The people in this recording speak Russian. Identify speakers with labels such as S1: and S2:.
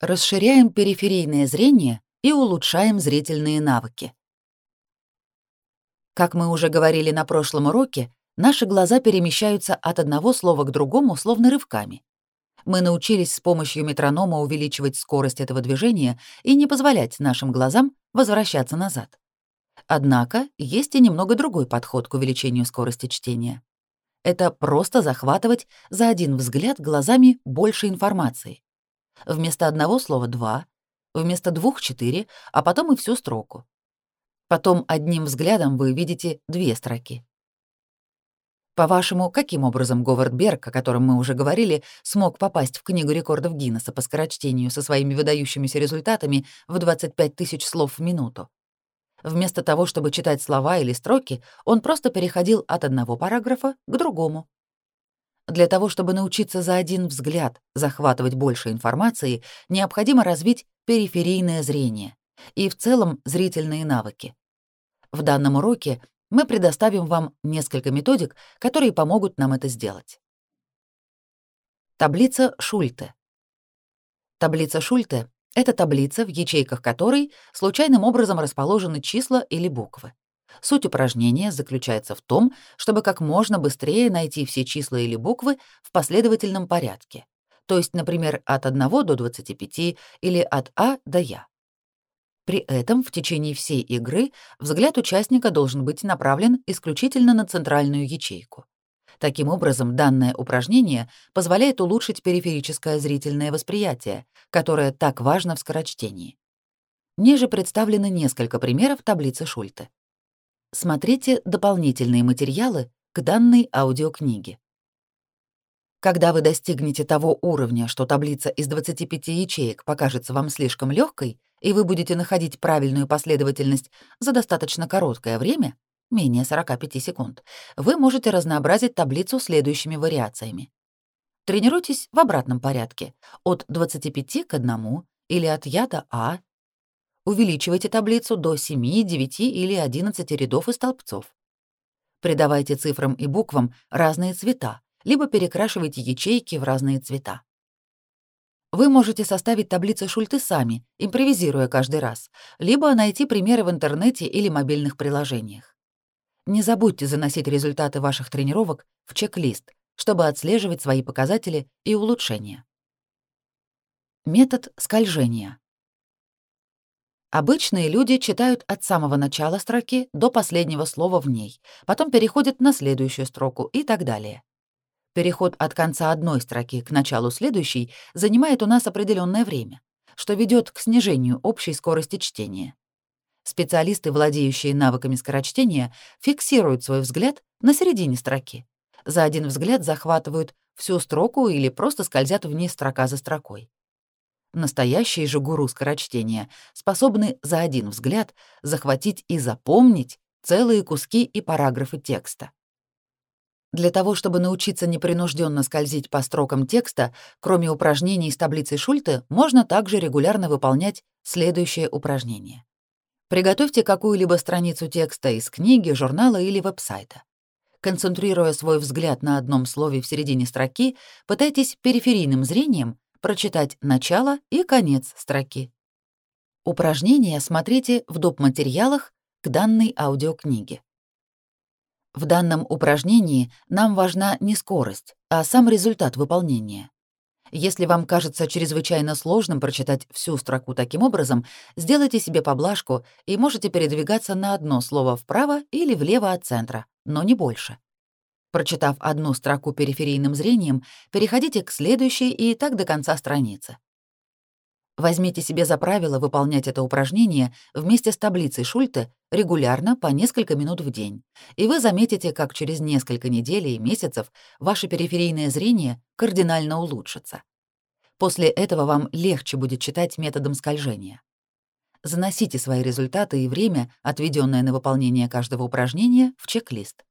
S1: Расширяем периферийное зрение и улучшаем зрительные навыки. Как мы уже говорили на прошлом уроке, наши глаза перемещаются от одного слова к другому словно рывками. Мы научились с помощью метронома увеличивать скорость этого движения и не позволять нашим глазам возвращаться назад. Однако есть и немного другой подход к увеличению скорости чтения. Это просто захватывать за один взгляд глазами больше информации. Вместо одного слова — два, вместо двух — четыре, а потом и всю строку. Потом одним взглядом вы видите две строки. По-вашему, каким образом Говард Берг, о котором мы уже говорили, смог попасть в Книгу рекордов Гиннесса по скорочтению со своими выдающимися результатами в 25 тысяч слов в минуту? Вместо того, чтобы читать слова или строки, он просто переходил от одного параграфа к другому. Для того, чтобы научиться за один взгляд захватывать больше информации, необходимо развить периферийное зрение и в целом зрительные навыки. В данном уроке мы предоставим вам несколько методик, которые помогут нам это сделать. Таблица Шульте. Таблица Шульте — это таблица, в ячейках которой случайным образом расположены числа или буквы. Суть упражнения заключается в том, чтобы как можно быстрее найти все числа или буквы в последовательном порядке, то есть, например, от 1 до 25 или от А до Я. При этом в течение всей игры взгляд участника должен быть направлен исключительно на центральную ячейку. Таким образом, данное упражнение позволяет улучшить периферическое зрительное восприятие, которое так важно в скорочтении. Ниже представлены несколько примеров таблицы Шульте. Смотрите дополнительные материалы к данной аудиокниге. Когда вы достигнете того уровня, что таблица из 25 ячеек покажется вам слишком легкой, и вы будете находить правильную последовательность за достаточно короткое время, менее 45 секунд, вы можете разнообразить таблицу следующими вариациями. Тренируйтесь в обратном порядке, от 25 к 1 или от Я до А, Увеличивайте таблицу до 7, 9 или 11 рядов и столбцов. Придавайте цифрам и буквам разные цвета, либо перекрашивайте ячейки в разные цвета. Вы можете составить таблицы Шульты сами, импровизируя каждый раз, либо найти примеры в интернете или мобильных приложениях. Не забудьте заносить результаты ваших тренировок в чек-лист, чтобы отслеживать свои показатели и улучшения. Метод скольжения. Обычные люди читают от самого начала строки до последнего слова в ней, потом переходят на следующую строку и так далее. Переход от конца одной строки к началу следующей занимает у нас определенное время, что ведет к снижению общей скорости чтения. Специалисты, владеющие навыками скорочтения, фиксируют свой взгляд на середине строки. За один взгляд захватывают всю строку или просто скользят вниз строка за строкой. Настоящие же гуру скорочтения способны за один взгляд захватить и запомнить целые куски и параграфы текста. Для того, чтобы научиться непринужденно скользить по строкам текста, кроме упражнений с таблицей Шульте, можно также регулярно выполнять следующее упражнение. Приготовьте какую-либо страницу текста из книги, журнала или веб-сайта. Концентрируя свой взгляд на одном слове в середине строки, пытайтесь периферийным зрением прочитать начало и конец строки. Упражнения смотрите в доп. материалах к данной аудиокниге. В данном упражнении нам важна не скорость, а сам результат выполнения. Если вам кажется чрезвычайно сложным прочитать всю строку таким образом, сделайте себе поблажку и можете передвигаться на одно слово вправо или влево от центра, но не больше. Прочитав одну строку периферийным зрением, переходите к следующей и так до конца страницы. Возьмите себе за правило выполнять это упражнение вместе с таблицей Шульте регулярно по несколько минут в день, и вы заметите, как через несколько недель и месяцев ваше периферийное зрение кардинально улучшится. После этого вам легче будет читать методом скольжения. Заносите свои результаты и время, отведенное на выполнение каждого упражнения, в чек-лист.